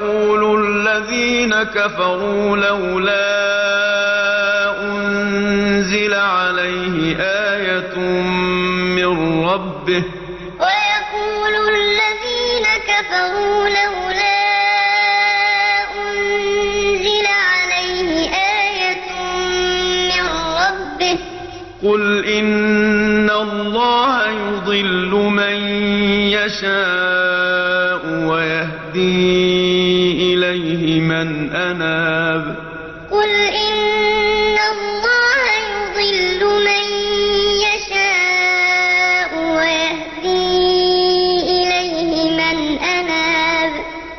ويقول الذين كفروا لولا أنزل عليه آية من ربه. ويقول الذين كفروا لولا أنزل عليه آية من ربه. قل إن الله يضل من يشاء ويهدي إليه من أناب. قل